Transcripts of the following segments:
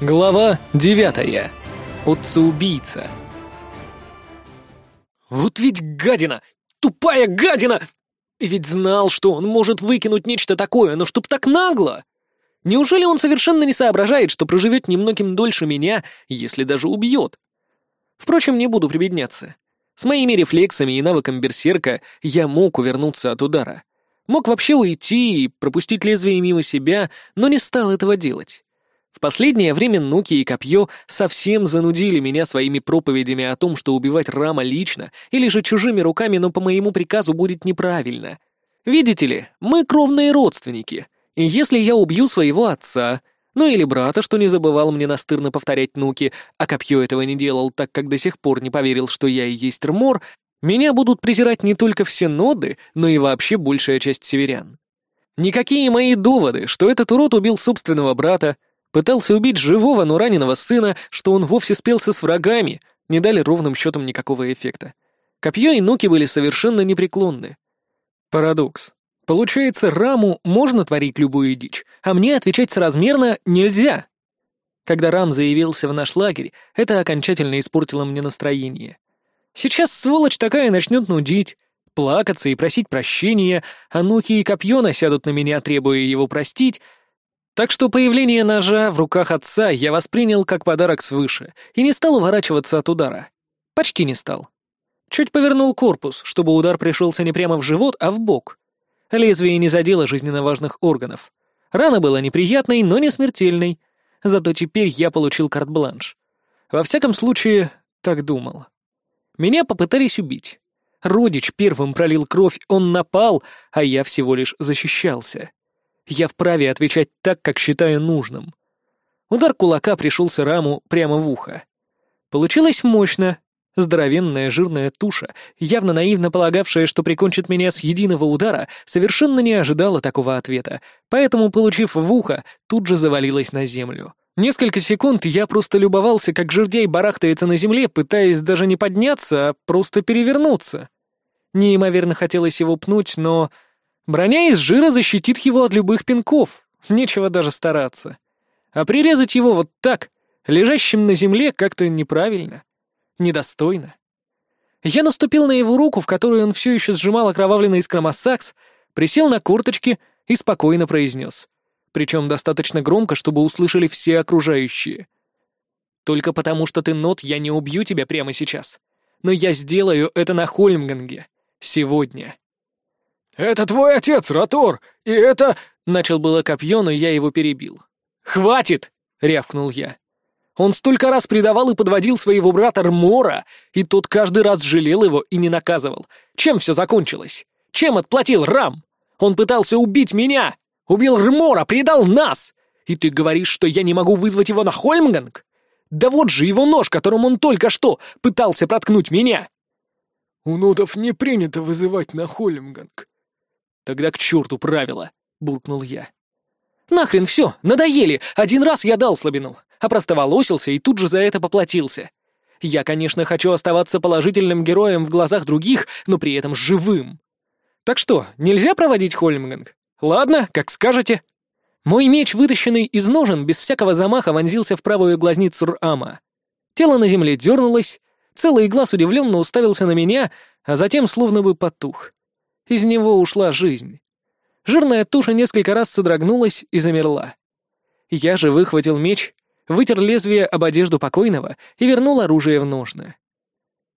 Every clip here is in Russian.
Глава девятая. Отца-убийца. «Вот ведь гадина! Тупая гадина! Ведь знал, что он может выкинуть нечто такое, но чтоб так нагло! Неужели он совершенно не соображает, что проживет немногим дольше меня, если даже убьет? Впрочем, не буду прибедняться. С моими рефлексами и навыком берсерка я мог увернуться от удара. Мог вообще уйти и пропустить лезвие мимо себя, но не стал этого делать. В последнее время Нуки и Копье совсем занудили меня своими проповедями о том, что убивать Рама лично или же чужими руками, но по моему приказу будет неправильно. Видите ли, мы кровные родственники, и если я убью своего отца, ну или брата, что не забывал мне настырно повторять Нуки, а Копье этого не делал, так как до сих пор не поверил, что я и есть Рмор, меня будут презирать не только все ноды, но и вообще большая часть северян. Никакие мои доводы, что этот урод убил собственного брата, Пытался убить живого, но раненого сына, что он вовсе спелся с врагами, не дали ровным счетом никакого эффекта. Копье и нуки были совершенно непреклонны. Парадокс. Получается, Раму можно творить любую дичь, а мне отвечать соразмерно нельзя. Когда Рам заявился в наш лагерь, это окончательно испортило мне настроение. Сейчас сволочь такая начнет нудить, плакаться и просить прощения, а нуки и копье насядут на меня, требуя его простить, так что появление ножа в руках отца я воспринял как подарок свыше и не стал уворачиваться от удара. Почти не стал. Чуть повернул корпус, чтобы удар пришелся не прямо в живот, а в бок. Лезвие не задело жизненно важных органов. Рана была неприятной, но не смертельной. Зато теперь я получил карт-бланш. Во всяком случае, так думал. Меня попытались убить. Родич первым пролил кровь, он напал, а я всего лишь защищался я вправе отвечать так, как считаю нужным. Удар кулака пришелся раму прямо в ухо. Получилось мощно. Здоровенная жирная туша, явно наивно полагавшая, что прикончит меня с единого удара, совершенно не ожидала такого ответа, поэтому, получив в ухо, тут же завалилась на землю. Несколько секунд я просто любовался, как жердей барахтается на земле, пытаясь даже не подняться, а просто перевернуться. Неимоверно хотелось его пнуть, но Броня из жира защитит его от любых пинков, нечего даже стараться. А прирезать его вот так, лежащим на земле, как-то неправильно, недостойно. Я наступил на его руку, в которую он все еще сжимал окровавленный скромосакс, присел на корточки и спокойно произнес. Причем достаточно громко, чтобы услышали все окружающие. «Только потому, что ты нот, я не убью тебя прямо сейчас. Но я сделаю это на Хольмганге. Сегодня». «Это твой отец, Ротор, и это...» Начал было копье, но я его перебил. «Хватит!» — рявкнул я. Он столько раз предавал и подводил своего брата Рмора, и тот каждый раз жалел его и не наказывал. Чем все закончилось? Чем отплатил Рам? Он пытался убить меня! Убил Рмора, предал нас! И ты говоришь, что я не могу вызвать его на Хольмганг? Да вот же его нож, которым он только что пытался проткнуть меня!» «У нодов не принято вызывать на Хольмганг», «Тогда к черту правила!» — буркнул я. «Нахрен все, надоели! Один раз я дал слабину, а опростоволосился и тут же за это поплатился. Я, конечно, хочу оставаться положительным героем в глазах других, но при этом живым. Так что, нельзя проводить Хольмганг? Ладно, как скажете». Мой меч, вытащенный из ножен, без всякого замаха вонзился в правую глазницу Рама. Тело на земле дернулось, целый глаз удивленно уставился на меня, а затем словно бы потух. Из него ушла жизнь. Жирная туша несколько раз содрогнулась и замерла. Я же выхватил меч, вытер лезвие об одежду покойного и вернул оружие в ножны.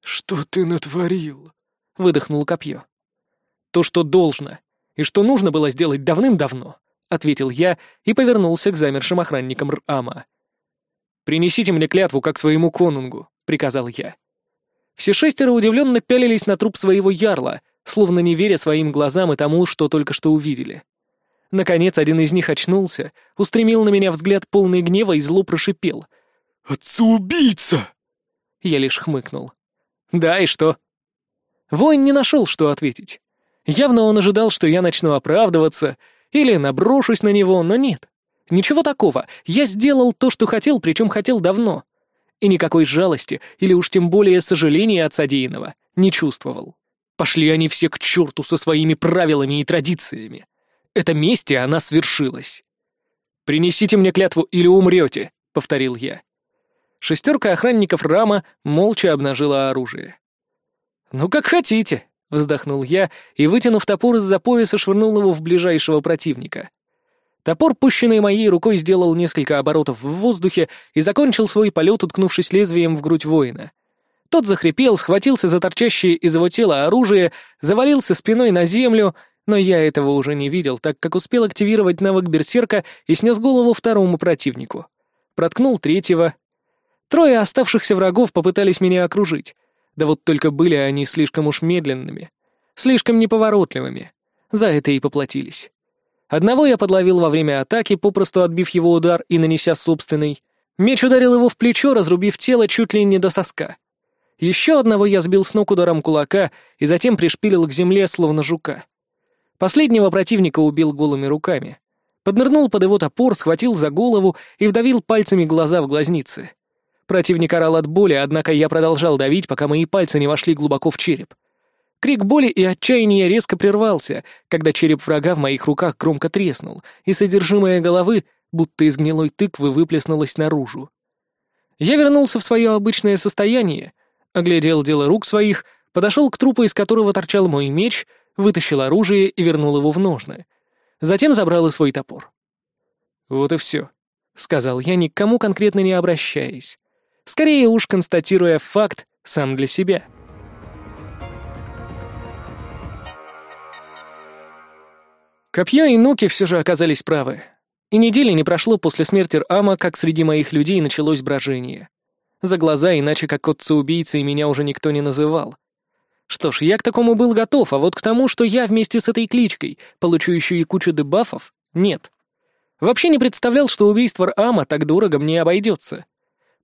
«Что ты натворил?» — выдохнул копье. «То, что должно, и что нужно было сделать давным-давно», — ответил я и повернулся к замершим охранникам Рама. «Принесите мне клятву, как своему конунгу», — приказал я. Все шестеро удивленно пялились на труп своего ярла — словно не веря своим глазам и тому, что только что увидели. Наконец, один из них очнулся, устремил на меня взгляд полный гнева и зло прошипел. «Отца-убийца!» Я лишь хмыкнул. «Да, и что?» Воин не нашел, что ответить. Явно он ожидал, что я начну оправдываться или наброшусь на него, но нет. Ничего такого. Я сделал то, что хотел, причем хотел давно. И никакой жалости или уж тем более сожаления от содеянного не чувствовал. Пошли они все к черту со своими правилами и традициями. Это месть, и она свершилась. «Принесите мне клятву или умрете», — повторил я. Шестерка охранников Рама молча обнажила оружие. «Ну, как хотите», — вздохнул я и, вытянув топор из-за пояса, швырнул его в ближайшего противника. Топор, пущенный моей рукой, сделал несколько оборотов в воздухе и закончил свой полет, уткнувшись лезвием в грудь воина — тот захрипел, схватился за торчащее из его тела оружие, завалился спиной на землю, но я этого уже не видел, так как успел активировать навык берсерка и снес голову второму противнику. Проткнул третьего. Трое оставшихся врагов попытались меня окружить. Да вот только были они слишком уж медленными, слишком неповоротливыми. За это и поплатились. Одного я подловил во время атаки, попросту отбив его удар и нанеся собственный. Меч ударил его в плечо, разрубив тело чуть ли не до соска. Еще одного я сбил с ног ударом кулака и затем пришпилил к земле, словно жука. Последнего противника убил голыми руками. Поднырнул под его топор, схватил за голову и вдавил пальцами глаза в глазницы. Противник орал от боли, однако я продолжал давить, пока мои пальцы не вошли глубоко в череп. Крик боли и отчаяния резко прервался, когда череп врага в моих руках громко треснул, и содержимое головы, будто из гнилой тыквы, выплеснулось наружу. Я вернулся в свое обычное состояние — оглядел дело рук своих, подошел к трупу, из которого торчал мой меч, вытащил оружие и вернул его в ножны. Затем забрал и свой топор. «Вот и все», — сказал я, никому конкретно не обращаясь. Скорее уж констатируя факт сам для себя. Копья и Ноки все же оказались правы. И недели не прошло после смерти Рама, как среди моих людей началось брожение. За глаза, иначе как отца-убийцей, меня уже никто не называл. Что ж, я к такому был готов, а вот к тому, что я вместе с этой кличкой получу еще и кучу дебафов, нет. Вообще не представлял, что убийство Ама так дорого мне обойдется.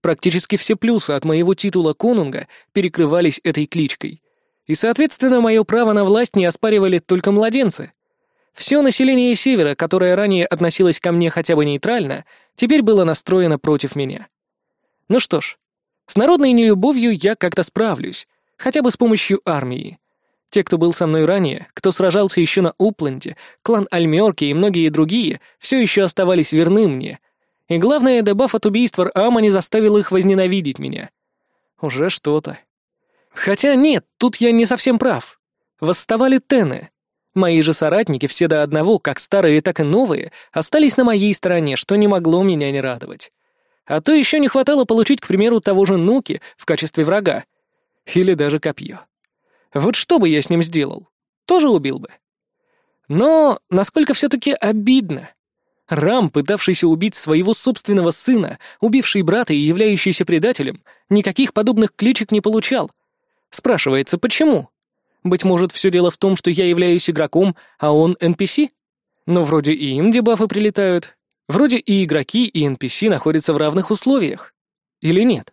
Практически все плюсы от моего титула конунга перекрывались этой кличкой. И, соответственно, мое право на власть не оспаривали только младенцы. Все население Севера, которое ранее относилось ко мне хотя бы нейтрально, теперь было настроено против меня. Ну что ж, с народной нелюбовью я как-то справлюсь, хотя бы с помощью армии. Те, кто был со мной ранее, кто сражался еще на Упленде, клан Альмерки и многие другие, все еще оставались верны мне. И главное, добав от убийства Ама не заставил их возненавидеть меня. Уже что-то. Хотя нет, тут я не совсем прав. Восставали Тены. Мои же соратники, все до одного, как старые, так и новые, остались на моей стороне, что не могло меня не радовать. А то еще не хватало получить, к примеру, того же Нуки в качестве врага. Или даже копье. Вот что бы я с ним сделал? Тоже убил бы. Но насколько все-таки обидно. Рам, пытавшийся убить своего собственного сына, убивший брата и являющийся предателем, никаких подобных кличек не получал. Спрашивается, почему? Быть может, все дело в том, что я являюсь игроком, а он NPC? Но вроде и им дебафы прилетают. Вроде и игроки, и NPC находятся в равных условиях. Или нет?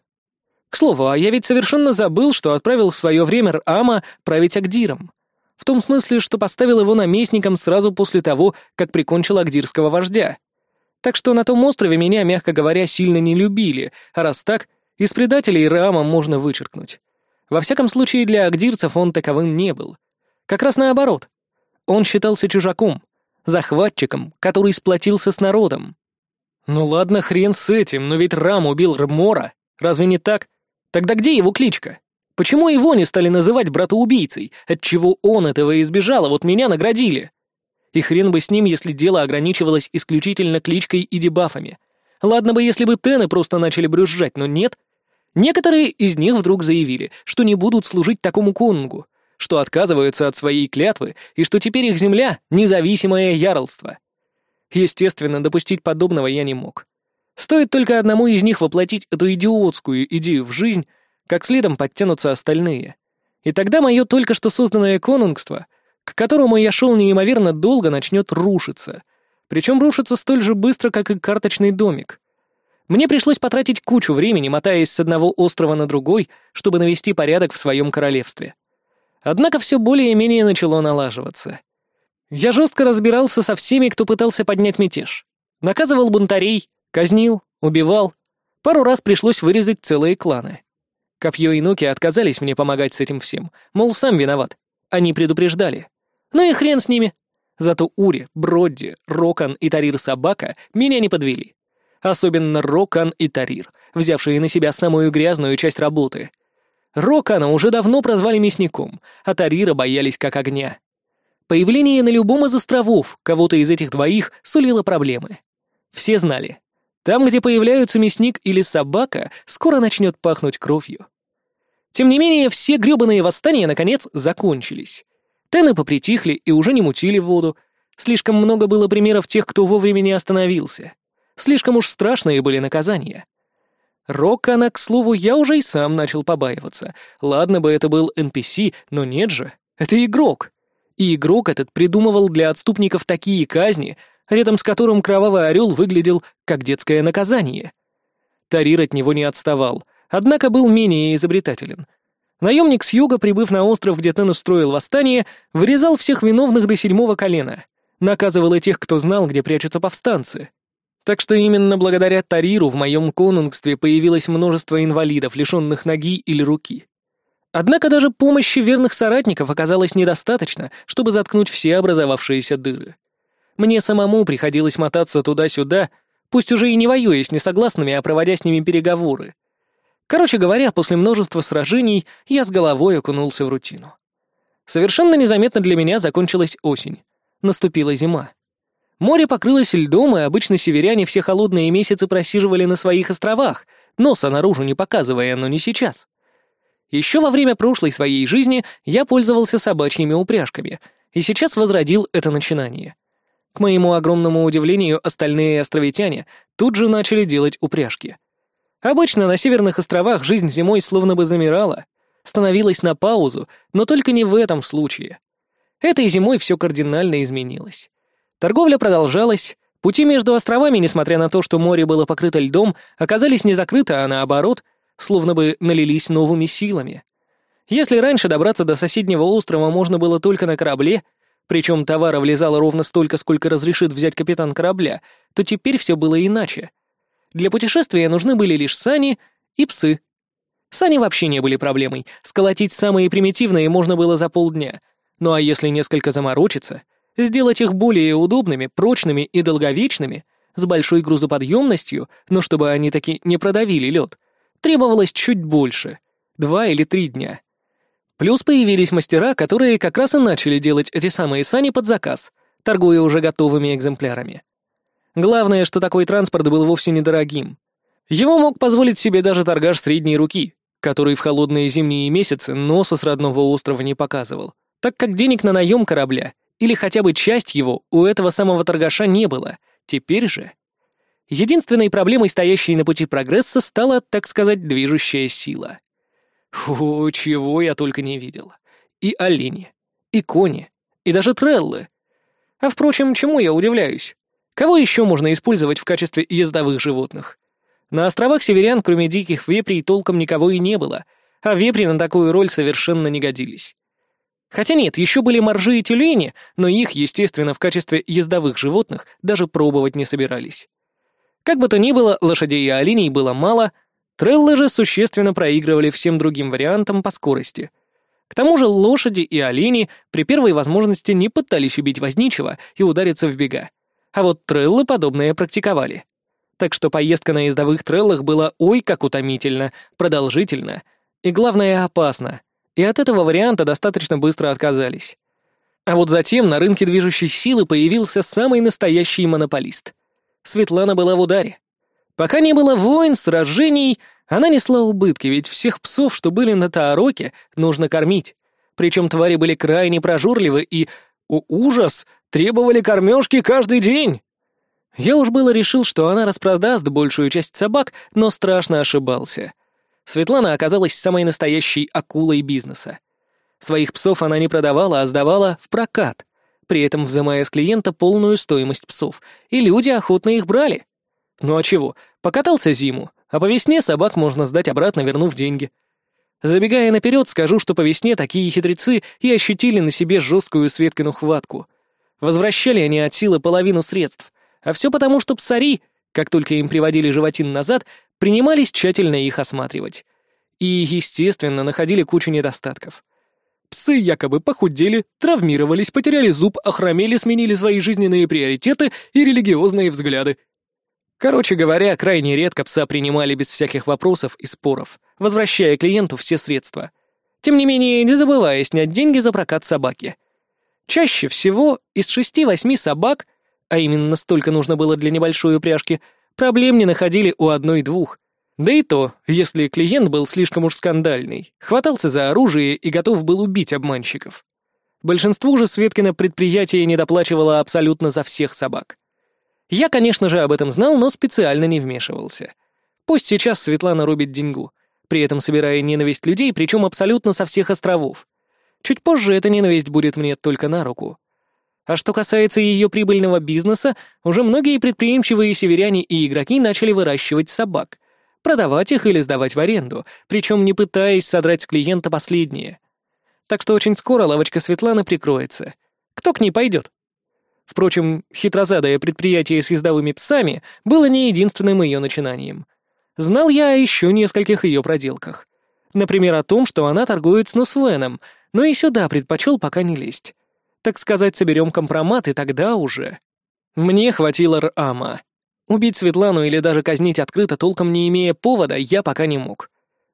К слову, а я ведь совершенно забыл, что отправил в свое время Рама править Агдиром. В том смысле, что поставил его наместником сразу после того, как прикончил агдирского вождя. Так что на том острове меня, мягко говоря, сильно не любили, а раз так, из предателей Рама можно вычеркнуть. Во всяком случае, для агдирцев он таковым не был. Как раз наоборот. Он считался чужаком, захватчиком, который сплотился с народом. Ну ладно, хрен с этим, но ведь Рам убил Рмора, разве не так? Тогда где его кличка? Почему его не стали называть братоубийцей? Отчего он этого избежал, а вот меня наградили? И хрен бы с ним, если дело ограничивалось исключительно кличкой и дебафами. Ладно бы, если бы Тены просто начали брюзжать, но нет. Некоторые из них вдруг заявили, что не будут служить такому конунгу, что отказываются от своей клятвы и что теперь их земля — независимое яролство. Естественно, допустить подобного я не мог. Стоит только одному из них воплотить эту идиотскую идею в жизнь, как следом подтянутся остальные. И тогда мое только что созданное конунгство, к которому я шел неимоверно долго, начнет рушиться. Причем рушится столь же быстро, как и карточный домик. Мне пришлось потратить кучу времени, мотаясь с одного острова на другой, чтобы навести порядок в своем королевстве. Однако все более-менее начало налаживаться. Я жестко разбирался со всеми, кто пытался поднять мятеж. Наказывал бунтарей, казнил, убивал. Пару раз пришлось вырезать целые кланы. Копье и Нуки отказались мне помогать с этим всем, мол, сам виноват. Они предупреждали. Ну и хрен с ними. Зато Ури, Бродди, Рокан и Тарир Собака меня не подвели. Особенно Рокан и Тарир, взявшие на себя самую грязную часть работы. Рокана уже давно прозвали мясником, а Тарира боялись как огня. Появление на любом из островов кого-то из этих двоих сулило проблемы. Все знали. Там, где появляются мясник или собака, скоро начнет пахнуть кровью. Тем не менее, все грёбаные восстания, наконец, закончились. Тены попритихли и уже не мутили воду. Слишком много было примеров тех, кто вовремя не остановился. Слишком уж страшные были наказания. Рокана, к слову, я уже и сам начал побаиваться. Ладно бы это был NPC, но нет же. Это игрок. И игрок этот придумывал для отступников такие казни, рядом с которым кровавый орел выглядел как детское наказание. Тарир от него не отставал, однако был менее изобретателен. Наемник с юга, прибыв на остров, где Тен устроил восстание, вырезал всех виновных до седьмого колена, наказывал и тех, кто знал, где прячутся повстанцы — так что именно благодаря Тариру в моем конунгстве появилось множество инвалидов, лишенных ноги или руки. Однако даже помощи верных соратников оказалось недостаточно, чтобы заткнуть все образовавшиеся дыры. Мне самому приходилось мотаться туда-сюда, пусть уже и не воюя с несогласными, а проводя с ними переговоры. Короче говоря, после множества сражений я с головой окунулся в рутину. Совершенно незаметно для меня закончилась осень. Наступила зима. Море покрылось льдом, и обычно северяне все холодные месяцы просиживали на своих островах, носа наружу не показывая, но не сейчас. Еще во время прошлой своей жизни я пользовался собачьими упряжками, и сейчас возродил это начинание. К моему огромному удивлению, остальные островитяне тут же начали делать упряжки. Обычно на северных островах жизнь зимой словно бы замирала, становилась на паузу, но только не в этом случае. Этой зимой все кардинально изменилось. Торговля продолжалась. Пути между островами, несмотря на то, что море было покрыто льдом, оказались не закрыты, а наоборот, словно бы налились новыми силами. Если раньше добраться до соседнего острова можно было только на корабле, причем товара влезало ровно столько, сколько разрешит взять капитан корабля, то теперь все было иначе. Для путешествия нужны были лишь сани и псы. Сани вообще не были проблемой, сколотить самые примитивные можно было за полдня. Ну а если несколько заморочиться, сделать их более удобными, прочными и долговечными, с большой грузоподъемностью, но чтобы они таки не продавили лед, требовалось чуть больше — два или три дня. Плюс появились мастера, которые как раз и начали делать эти самые сани под заказ, торгуя уже готовыми экземплярами. Главное, что такой транспорт был вовсе недорогим. Его мог позволить себе даже торгаш средней руки, который в холодные зимние месяцы носа с родного острова не показывал, так как денег на наем корабля или хотя бы часть его у этого самого торгаша не было. Теперь же... Единственной проблемой, стоящей на пути прогресса, стала, так сказать, движущая сила. Фу, чего я только не видел. И олени, и кони, и даже треллы. А впрочем, чему я удивляюсь? Кого еще можно использовать в качестве ездовых животных? На островах северян, кроме диких вепрей, толком никого и не было, а вепри на такую роль совершенно не годились. Хотя нет, еще были моржи и тюлени, но их, естественно, в качестве ездовых животных даже пробовать не собирались. Как бы то ни было, лошадей и оленей было мало, треллы же существенно проигрывали всем другим вариантам по скорости. К тому же лошади и олени при первой возможности не пытались убить возничего и удариться в бега. А вот треллы подобное практиковали. Так что поездка на ездовых треллах была ой как утомительно, продолжительно и, главное, опасно — и от этого варианта достаточно быстро отказались. А вот затем на рынке движущей силы появился самый настоящий монополист. Светлана была в ударе. Пока не было войн, сражений, она несла убытки, ведь всех псов, что были на Таароке, нужно кормить. Причем твари были крайне прожорливы и, о ужас, требовали кормежки каждый день. Я уж было решил, что она распродаст большую часть собак, но страшно ошибался. Светлана оказалась самой настоящей акулой бизнеса. Своих псов она не продавала, а сдавала в прокат, при этом взимая с клиента полную стоимость псов, и люди охотно их брали. Ну а чего, покатался зиму, а по весне собак можно сдать обратно, вернув деньги. Забегая наперед, скажу, что по весне такие хитрецы и ощутили на себе жесткую Светкину хватку. Возвращали они от силы половину средств, а все потому, что псари, как только им приводили животин назад, принимались тщательно их осматривать. И, естественно, находили кучу недостатков. Псы якобы похудели, травмировались, потеряли зуб, охромели, сменили свои жизненные приоритеты и религиозные взгляды. Короче говоря, крайне редко пса принимали без всяких вопросов и споров, возвращая клиенту все средства. Тем не менее, не забывая снять деньги за прокат собаки. Чаще всего из шести-восьми собак, а именно столько нужно было для небольшой упряжки – проблем не находили у одной-двух. Да и то, если клиент был слишком уж скандальный, хватался за оружие и готов был убить обманщиков. Большинству же Светкина предприятие недоплачивало абсолютно за всех собак. Я, конечно же, об этом знал, но специально не вмешивался. Пусть сейчас Светлана рубит деньгу, при этом собирая ненависть людей, причем абсолютно со всех островов. Чуть позже эта ненависть будет мне только на руку. А что касается ее прибыльного бизнеса, уже многие предприимчивые северяне и игроки начали выращивать собак, продавать их или сдавать в аренду, причем не пытаясь содрать с клиента последние. Так что очень скоро лавочка Светланы прикроется. Кто к ней пойдет? Впрочем, хитрозадое предприятие с ездовыми псами было не единственным ее начинанием. Знал я еще нескольких ее проделках. Например, о том, что она торгует с Нусвеном, но и сюда предпочел пока не лезть. Так сказать, соберем компромат, и тогда уже... Мне хватило Рама. Убить Светлану или даже казнить открыто, толком не имея повода, я пока не мог.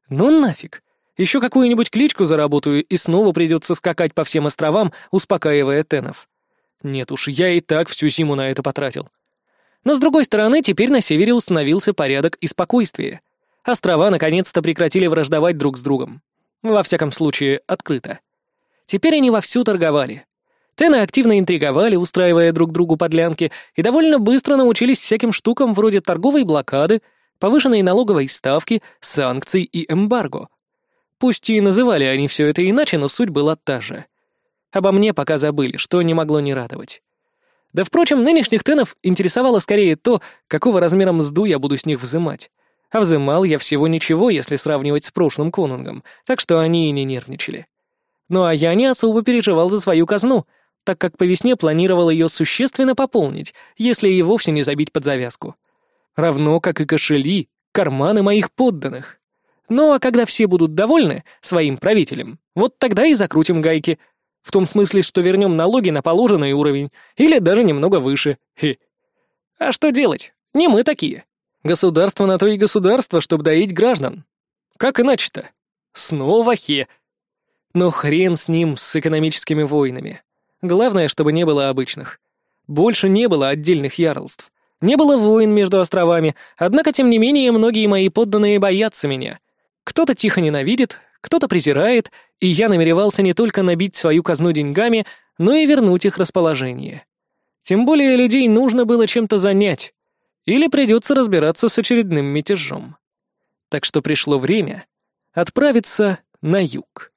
Ну нафиг. Еще какую-нибудь кличку заработаю, и снова придется скакать по всем островам, успокаивая Тенов. Нет уж, я и так всю зиму на это потратил. Но с другой стороны, теперь на севере установился порядок и спокойствие. Острова наконец-то прекратили враждовать друг с другом. Во всяком случае, открыто. Теперь они вовсю торговали. Тены активно интриговали, устраивая друг другу подлянки, и довольно быстро научились всяким штукам вроде торговой блокады, повышенной налоговой ставки, санкций и эмбарго. Пусть и называли они все это иначе, но суть была та же. Обо мне пока забыли, что не могло не радовать. Да, впрочем, нынешних тенов интересовало скорее то, какого размера мзду я буду с них взымать. А взымал я всего ничего, если сравнивать с прошлым конунгом, так что они и не нервничали. Ну а я не особо переживал за свою казну — так как по весне планировал ее существенно пополнить, если и вовсе не забить под завязку. Равно как и кошели, карманы моих подданных. Ну а когда все будут довольны своим правителем, вот тогда и закрутим гайки. В том смысле, что вернем налоги на положенный уровень, или даже немного выше. Хе. А что делать? Не мы такие. Государство на то и государство, чтобы доить граждан. Как иначе-то? Снова хе. Но хрен с ним, с экономическими войнами. Главное, чтобы не было обычных. Больше не было отдельных ярлств. Не было войн между островами, однако, тем не менее, многие мои подданные боятся меня. Кто-то тихо ненавидит, кто-то презирает, и я намеревался не только набить свою казну деньгами, но и вернуть их расположение. Тем более людей нужно было чем-то занять. Или придется разбираться с очередным мятежом. Так что пришло время отправиться на юг.